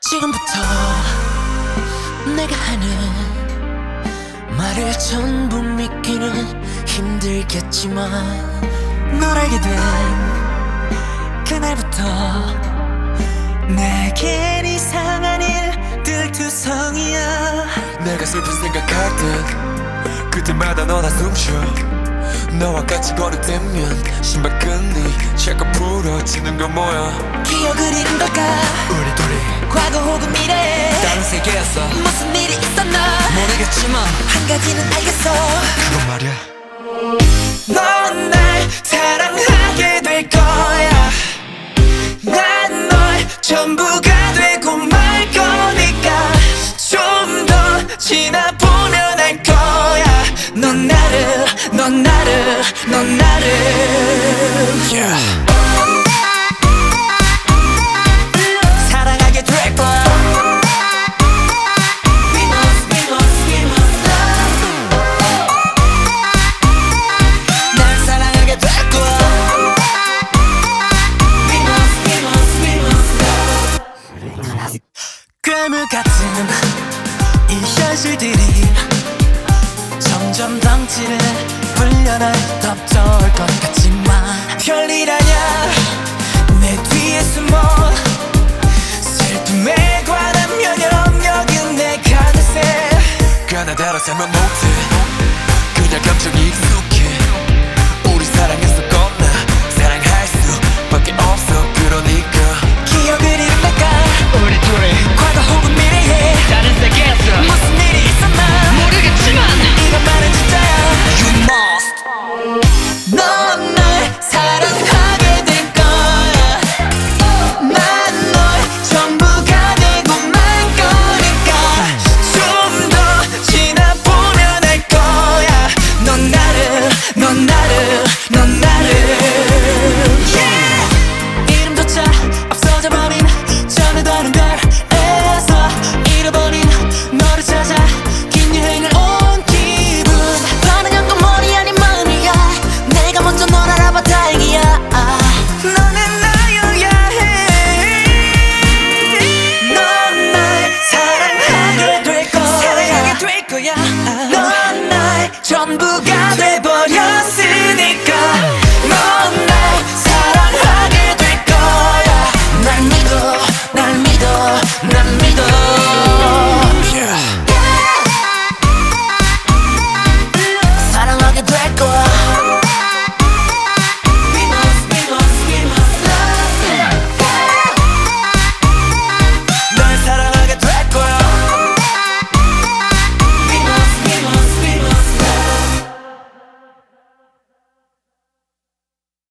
지금부터 내가 하는 말을 전부 믿기는 힘들겠지만 널 알게 된 그날부터 내겐 이상한 일들 투성이야. 내가 슬픈 생각할 땐 그때마다 너나 숨쉬어. 너와 같이 걸을 때면 신발끈이 자꾸 부러지는 건 뭐야? 둘이 미래에 다른 세계에서 무슨 일이 있었나? 모르겠지만 한 가지는 알겠어. 그건 말이야. 넌 날 사랑하게 될 거야. 난 널 전부가 되고 말 거니까 좀 더 지나보면 알 거야. 넌 나를 넌 나를 넌 나를 괴물 같은 이 현실들이 점점 덩치를 불려날 덮쳐올 것 같지만 별일 아냐 내 뒤에 숨어 슬픔에 관한 면역력은 내가 대세 그나대로 살면 못해. 그냥 감정이 익숙해